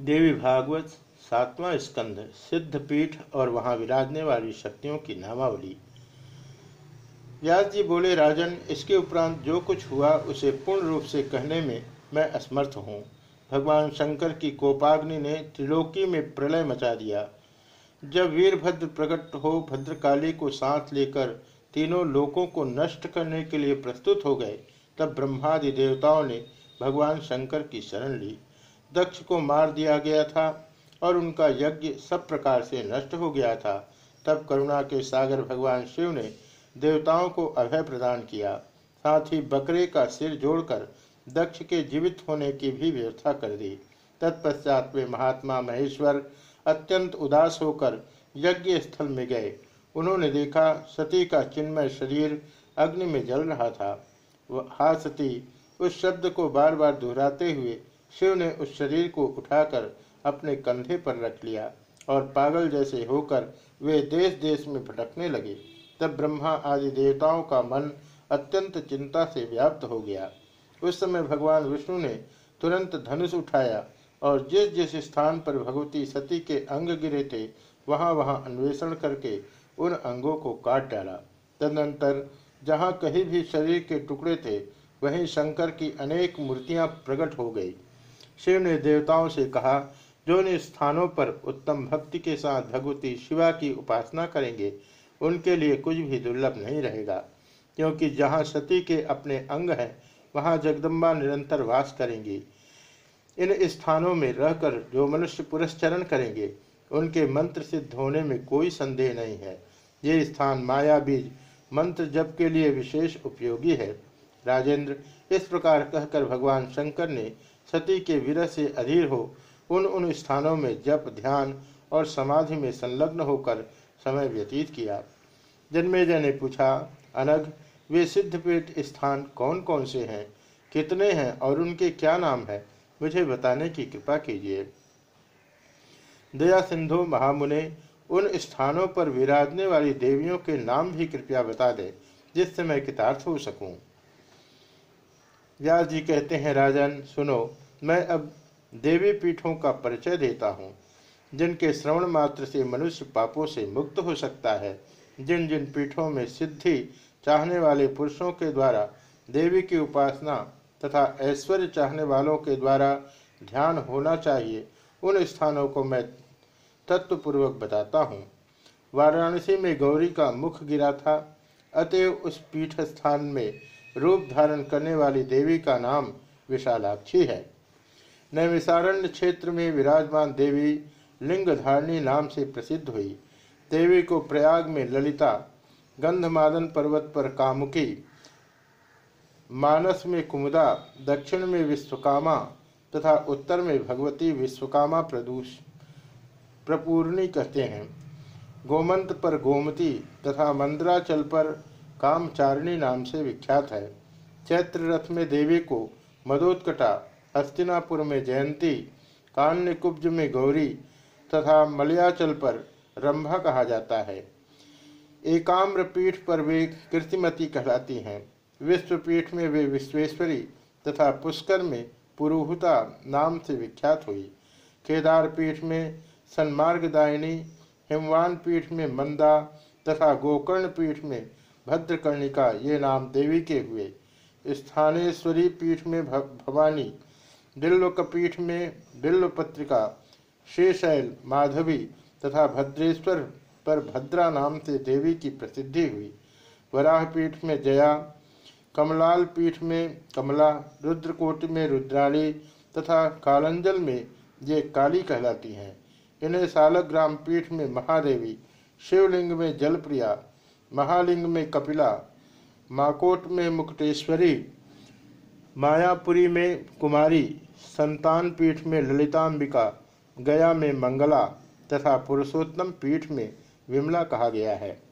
देवी भागवत, सातवां स्कंध सिद्ध पीठ और वहाँ विराजने वाली शक्तियों की नामावली। व्यास जी बोले, राजन, इसके उपरांत जो कुछ हुआ, उसे पूर्ण रूप से कहने में मैं असमर्थ हूँ। भगवान शंकर की कोपाग्नि ने त्रिलोकी में प्रलय मचा दिया। जब वीरभद्र प्रकट हो, भद्रकाली को साथ लेकर तीनों लोकों को नष्ट करने के लिए प्रस्तुत हो गए, तब ब्रह्मादि देवताओं ने भगवान शंकर की शरण ली। दक्ष को मार दिया गया था और उनका यज्ञ सब प्रकार से नष्ट हो गया था। तब करुणा के सागर भगवान शिव ने देवताओं को अभय प्रदान किया। साथ ही बकरे का सिर जोड़कर दक्ष के जीवित होने की भी व्यवस्था कर दी। तत्पश्चात वे महात्मा महेश्वर अत्यंत उदास होकर यज्ञ स्थल में गए। उन्होंने देखा, सती का चिन्मय शरीर अग्नि में जल रहा था। हा सती, उस शब्द को बार बार दोहराते हुए शिव ने उस शरीर को उठाकर अपने कंधे पर रख लिया और पागल जैसे होकर वे देश देश में भटकने लगे। तब ब्रह्मा आदि देवताओं का मन अत्यंत चिंता से व्याप्त हो गया। उस समय भगवान विष्णु ने तुरंत धनुष उठाया और जिस जिस स्थान पर भगवती सती के अंग गिरे थे वहाँ वहाँ अन्वेषण करके उन अंगों को काट डाला। तदनंतर जहाँ कहीं भी शरीर के टुकड़े थे, वहीं शंकर की अनेक मूर्तियाँ प्रकट हो गई। शिव ने देवताओं से कहा, जो इन स्थानों पर उत्तम भक्ति के साथ भगवती शिवा की उपासना करेंगे, उनके लिए कुछ भी दुर्लभ नहीं रहेगा, क्योंकि जहाँ सती के अपने अंग हैं, वहाँ जगदम्बा निरंतर वास करेंगी। इन स्थानों में रहकर जो मनुष्य पुरस्चरण करेंगे, उनके मंत्र सिद्ध होने में कोई संदेह नहीं है। ये स्थान माया बीज, मंत्र जप के लिए विशेष उपयोगी है। राजेंद्र इस प्रकार कहकर भगवान शंकर ने सती के विरह से अधीर हो, उन उन स्थानों में जप, ध्यान और समाधि में संलग्न होकर समय व्यतीत किया। जन्मेजय ने पूछा अनग वे सिद्धपीठ स्थान कौन कौन से हैं? कितने हैं और उनके क्या नाम है? मुझे बताने की कृपा कीजिए दया सिंधु महामुने, उन स्थानों पर विराजने वाली देवियों के नाम भी कृपया बता दे, जिससे मैं कितार्थ हो सकूँ। व्यास जी कहते हैं, राजन, सुनो, मैं अब देवी पीठों का परिचय देता हूँ, जिनके श्रवण मात्र से मनुष्य पापों से मुक्त हो सकता है। जिन जिन पीठों में सिद्धि चाहने वाले पुरुषों के द्वारा देवी की उपासना तथा ऐश्वर्य चाहने वालों के द्वारा ध्यान होना चाहिए, उन स्थानों को मैं तत्वपूर्वक बताता हूँ। वाराणसी में गौरी का मुख गिरा था, अतएव उस पीठ स्थान में रूप धारण करने वाली देवी का नाम विशालाक्षी है। नैमिसारण्य क्षेत्र में विराजमान देवी लिंगधारणी नाम से प्रसिद्ध हुई। देवी को प्रयाग में ललिता, गंधमादन पर्वत पर कामुकी, मानस में कुमुदा, दक्षिण में विश्वकामा तथा उत्तर में भगवती विश्वकामा प्रदूष, प्रपूर्णी कहते हैं। गोमंत पर गोमती तथा मंद्राचल पर कामचारिणी नाम से विख्यात है। चैत्र रथ में देवी को मदोत्कटा, हस्तिनापुर में जयंती कान्यकुब्ज में गौरी तथा मलयाचल पर रंभा कहा जाता है। एकाम्र पीठ पर वे कीर्तिमती कहलाती हैं। विश्वपीठ में वे विश्वेश्वरी तथा पुष्कर में पुरोहुता नाम से विख्यात हुई। केदार पीठ में सन्मार्गदायिनी, हिमवान पीठ में मंदा तथा गोकर्ण पीठ में भद्रकर्णिका, ये नाम देवी के हुए। स्थानेश्वरी पीठ में भवानी बिल्वकपीठ में बिल्व पत्रिका शेषैल माधवी तथा भद्रेश्वर पर भद्रा नाम से देवी की प्रसिद्धि हुई। वराह पीठ में जया कमलाल पीठ में कमला, रुद्रकोट में रुद्राणी तथा कालंजल में ये काली कहलाती हैं। इन्हें सालग्राम पीठ में महादेवी, शिवलिंग में जलप्रिया महालिंग में कपिला, माकोट में मुक्तेश्वरी, मायापुरी में कुमारी, संतान पीठ में ललिताम्बिका, गया में मंगला तथा पुरुषोत्तम पीठ में विमला कहा गया है।